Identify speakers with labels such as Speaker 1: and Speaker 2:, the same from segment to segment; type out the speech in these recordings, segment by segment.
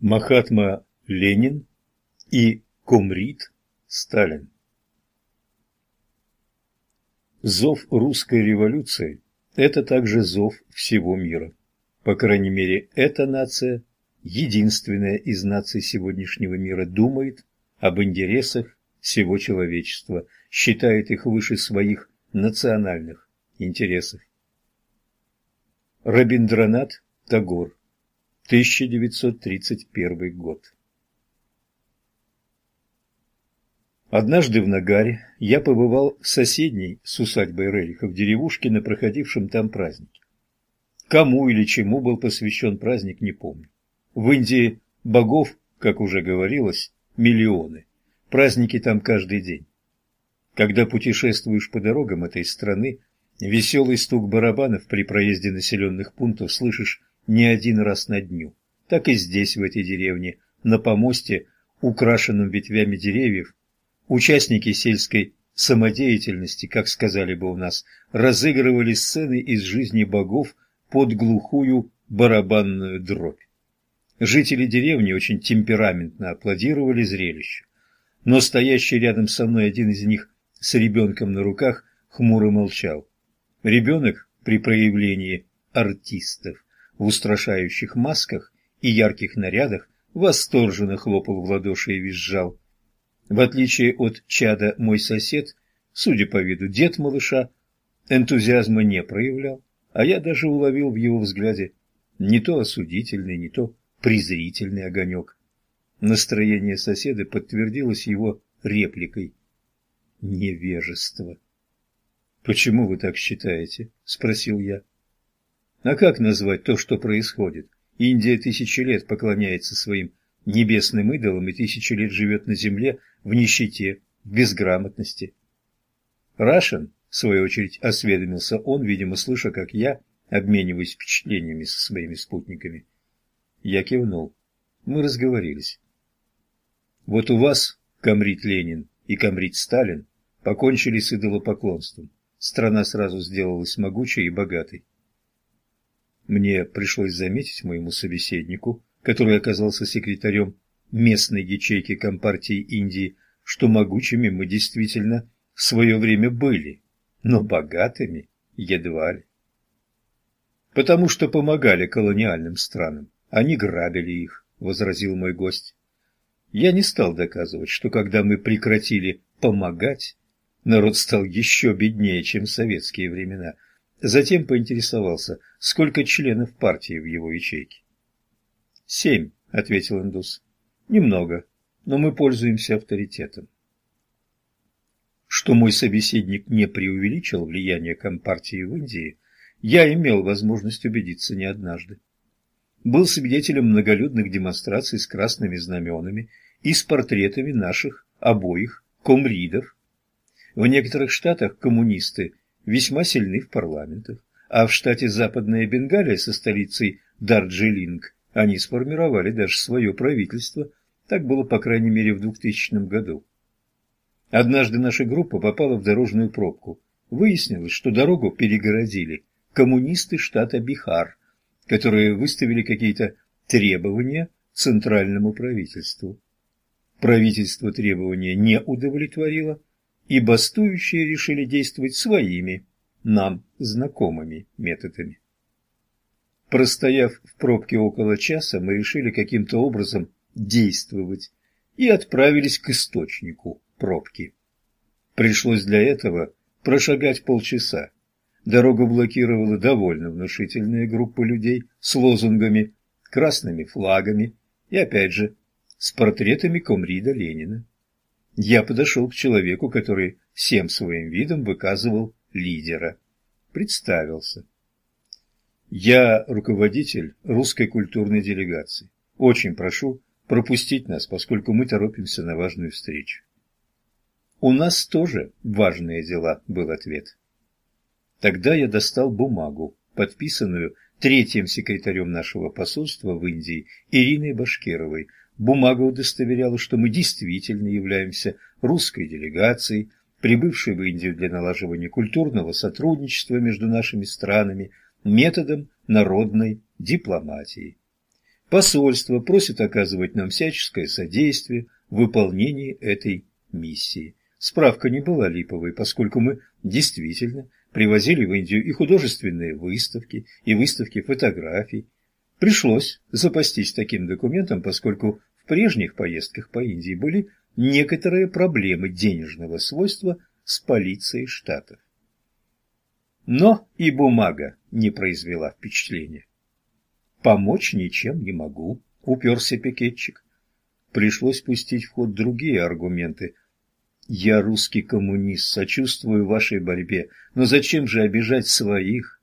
Speaker 1: Махатма Ленин и Комрид Сталин. Зов русской революции – это также зов всего мира. По крайней мере, эта нация, единственная из наций сегодняшнего мира, думает об интересах всего человечества, считает их выше своих национальных интересов. Рабиндранат Тагор 1931 год. Однажды в Нагаре я побывал в соседней с усадьбой Рериха в деревушке на проходившем там празднике. Кому или чему был посвящен праздник, не помню. В Индии богов, как уже говорилось, миллионы. Праздники там каждый день. Когда путешествуешь по дорогам этой страны, веселый стук барабанов при проезде населенных пунктов слышишь не один раз на дню. Так и здесь, в этой деревне, на помосте, украшенном ветвями деревьев, участники сельской самодеятельности, как сказали бы у нас, разыгрывали сцены из жизни богов под глухую барабанную дробь. Жители деревни очень темпераментно аплодировали зрелищу, но стоящий рядом со мной один из них с ребенком на руках хмуро молчал. Ребенок при проявлении артистов в устрашающих масках и ярких нарядах восторженно хлопал в ладоши и визжал. В отличие от чада мой сосед, судя по виду дед малыша, энтузиазма не проявлял, а я даже уловил в его взгляде не то осудительный, не то презрительный огонек. Настроение соседа подтвердилось его репликой. Невежество. «Почему вы так считаете?» – спросил я. А как назвать то, что происходит? Индия тысячи лет поклоняется своим небесным идолам и тысячи лет живет на земле в нищете, в безграмотности. Рашен, в свою очередь, осведомился он, видимо, слыша, как я обмениваюсь впечатлениями со своими спутниками. Я кивнул. Мы разговорились. Вот у вас, комрит Ленин и комрит Сталин, покончили с идолопоклонством. Страна сразу сделалась могучей и богатой. Мне пришлось заметить моему собеседнику, который оказался секретарем местной ячейки Компартии Индии, что могучими мы действительно в свое время были, но богатыми едва ли. Потому что помогали колониальным странам, они грабили их, возразил мой гость. Я не стал доказывать, что когда мы прекратили помогать, народ стал еще беднее, чем в советские времена – Затем поинтересовался, сколько членов партии в его ячейке. «Семь», — ответил индус. «Немного, но мы пользуемся авторитетом». Что мой собеседник не преувеличил влияние Компартии в Индии, я имел возможность убедиться не однажды. Был свидетелем многолюдных демонстраций с красными знаменами и с портретами наших обоих комридов. В некоторых штатах коммунисты весьма сильны в парламентах, а в штате Западная Бенгалия со столицей Дарджилинг они сформировали даже свое правительство. Так было, по крайней мере, в 2000 году. Однажды наша группа попала в дорожную пробку. Выяснилось, что дорогу перегородили коммунисты штата Бихар, которые выставили какие-то требования центральному правительству. Правительство требования не удовлетворило, и бастующие решили действовать своими, нам знакомыми методами. Простояв в пробке около часа, мы решили каким-то образом действовать и отправились к источнику пробки. Пришлось для этого прошагать полчаса. Дорогу блокировала довольно внушительная группа людей с лозунгами, красными флагами и, опять же, с портретами комрида Ленина я подошел к человеку, который всем своим видом выказывал лидера. Представился. Я руководитель русской культурной делегации. Очень прошу пропустить нас, поскольку мы торопимся на важную встречу. У нас тоже важные дела, был ответ. Тогда я достал бумагу, подписанную третьим секретарем нашего посольства в Индии Ириной Башкировой, Бумага удостоверяла, что мы действительно являемся русской делегацией, прибывшей в Индию для налаживания культурного сотрудничества между нашими странами методом народной дипломатии. Посольство просит оказывать нам всяческое содействие в выполнении этой миссии. Справка не была липовой, поскольку мы действительно привозили в Индию и художественные выставки, и выставки фотографий. Пришлось запастись таким документом, поскольку прежних поездках по Индии были некоторые проблемы денежного свойства с полицией штатов. Но и бумага не произвела впечатления. Помочь ничем не могу, уперся пикетчик. Пришлось пустить в ход другие аргументы. Я русский коммунист, сочувствую вашей борьбе, но зачем же обижать своих?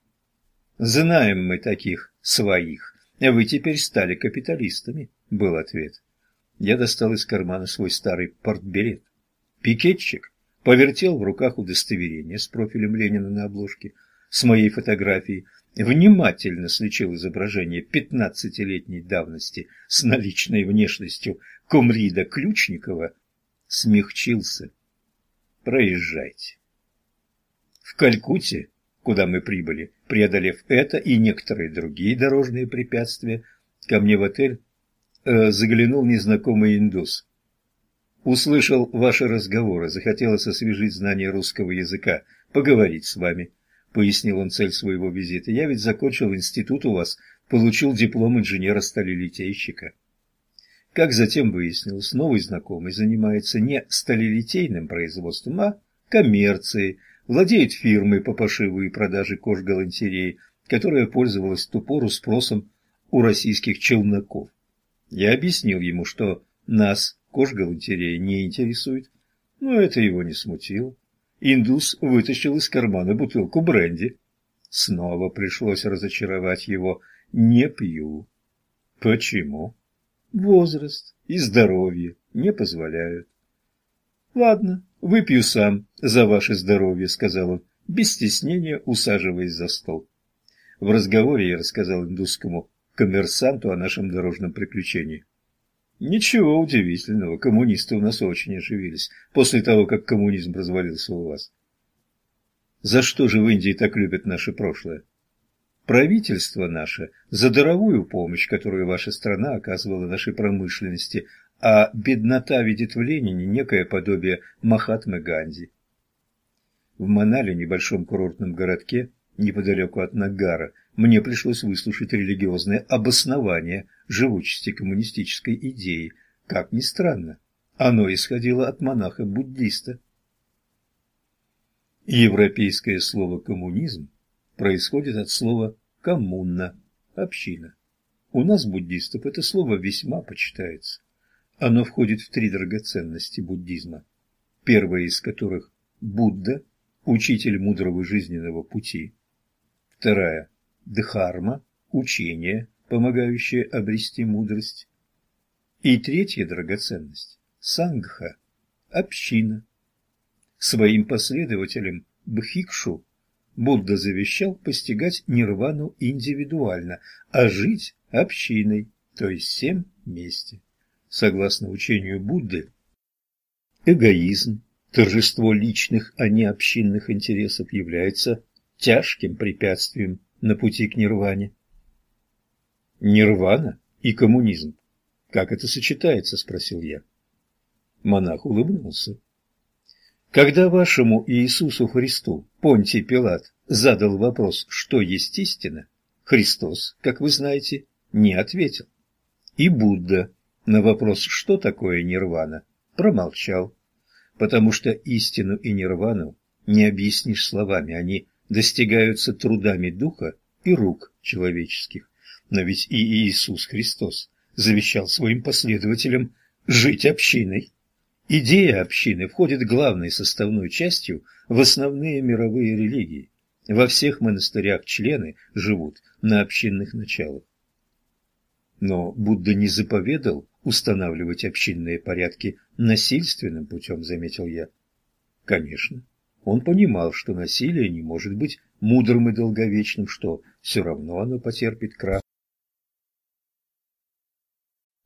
Speaker 1: Знаем мы таких своих. Вы теперь стали капиталистами, был ответ. Я достал из кармана свой старый портбилет. Пикетчик повертел в руках удостоверение с профилем Ленина на обложке с моей фотографией, внимательно сличил изображение пятнадцатилетней давности с наличной внешностью комрида Ключникова, смягчился. Проезжайте. В Калькутте, куда мы прибыли, преодолев это и некоторые другие дорожные препятствия, ко мне в отель э, заглянул незнакомый индус. Услышал ваши разговоры, захотелось освежить знание русского языка, поговорить с вами пояснил он цель своего визита. «Я ведь закончил институт у вас, получил диплом инженера-сталелитейщика». Как затем выяснилось, новый знакомый занимается не сталелитейным производством, а коммерцией, владеет фирмой по пошиву и продаже кожгалантереи, которая пользовалась в ту пору спросом у российских челноков. Я объяснил ему, что нас кожгалантерея не интересует, но это его не смутило. Индус вытащил из кармана бутылку бренди. Снова пришлось разочаровать его. Не пью. Почему? Возраст и здоровье не позволяют. Ладно, выпью сам за ваше здоровье, сказал он, без стеснения усаживаясь за стол. В разговоре я рассказал индусскому коммерсанту о нашем дорожном приключении. Ничего удивительного, коммунисты у нас очень оживились после того, как коммунизм развалился у вас. За что же в Индии так любят наше прошлое? Правительство наше за даровую помощь, которую ваша страна оказывала нашей промышленности, а беднота видит в Ленине некое подобие Махатмы Ганди. В Манале, небольшом курортном городке, неподалеку от Нагара, мне пришлось выслушать религиозное обоснование живучести коммунистической идеи. Как ни странно, оно исходило от монаха-буддиста. Европейское слово «коммунизм» происходит от слова «коммуна» – «община». У нас, буддистов, это слово весьма почитается. Оно входит в три драгоценности буддизма, первая из которых – Будда, учитель мудрого жизненного пути, вторая – Дхарма, учение, помогающее обрести мудрость. И третья драгоценность – сангха, община. Своим последователям Бхикшу Будда завещал постигать нирвану индивидуально, а жить общиной, то есть всем вместе. Согласно учению Будды, эгоизм, торжество личных, а не общинных интересов является тяжким препятствием на пути к нирване. Нирвана и коммунизм. Как это сочетается, спросил я. Монах улыбнулся. Когда вашему Иисусу Христу Понтий Пилат задал вопрос, что есть истина, Христос, как вы знаете, не ответил. И Будда на вопрос, что такое нирвана, промолчал, потому что истину и нирвану не объяснишь словами, они достигаются трудами духа и рук человеческих. Но ведь и Иисус Христос завещал своим последователям жить общиной. Идея общины входит главной составной частью в основные мировые религии. Во всех монастырях члены живут на общинных началах. Но Будда не заповедал устанавливать общинные порядки насильственным путем, заметил я. Конечно, он понимал, что насилие не может быть мудрым и долговечным, что все равно оно потерпит крах.